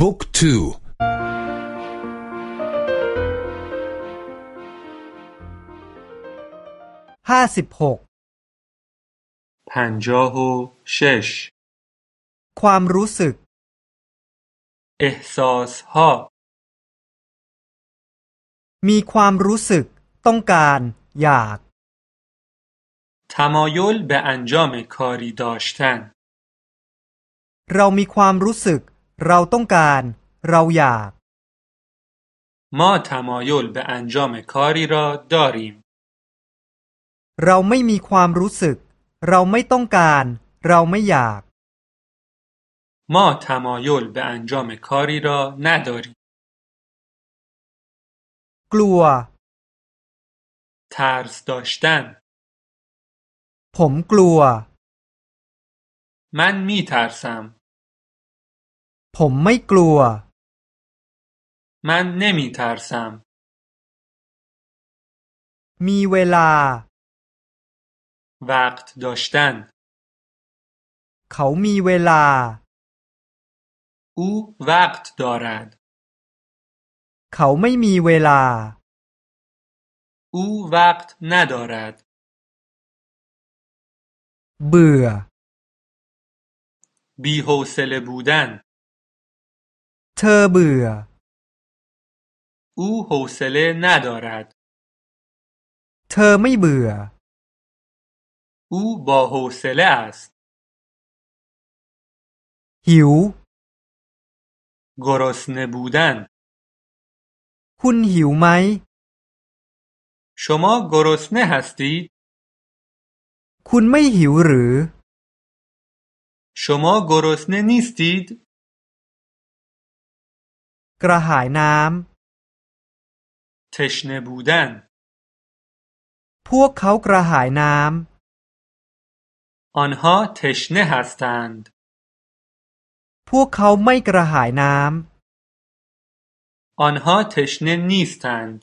บุ๊กทูห้าสิบหกพันจาโฮเชชความรู้สึกเอซอสฮามีความรู้สึกต้องการอยาก تمایل به انجام کاری داشتن เรามีความรู้สึก เราต้องการเราอยาก ما تمایل به انجام کاری را داریم เราไม่มีความรู้สึกเราไม่ต้องการเราไม่อยาก ما تمایل به انجام کاری را نداریم กลัว ترس داشتن ผมกลัว من می ترسم ผมไม่กลัว من نمی ترسم มีเวลา وقت داشتن เขามีเวลา او وقت دارد เขาไม่มีเวลา او وقت ندارد เบื่อ بی حوصله بودن เธอเบื่อ او حوصله ندارد เธอไม่เบื่อ او با حوصله است หิว گرسنه بودن คุณหิวไหม شما گرسنه هستید คุณไม่หิวหรือ شما گرسنه نیستید กระหายน้ำ تشنه بودن พวกเขากระหายน้ำ آنها تشنه هستند พวกเขาไม่กระหายน้ำ آنها تشنه نیستند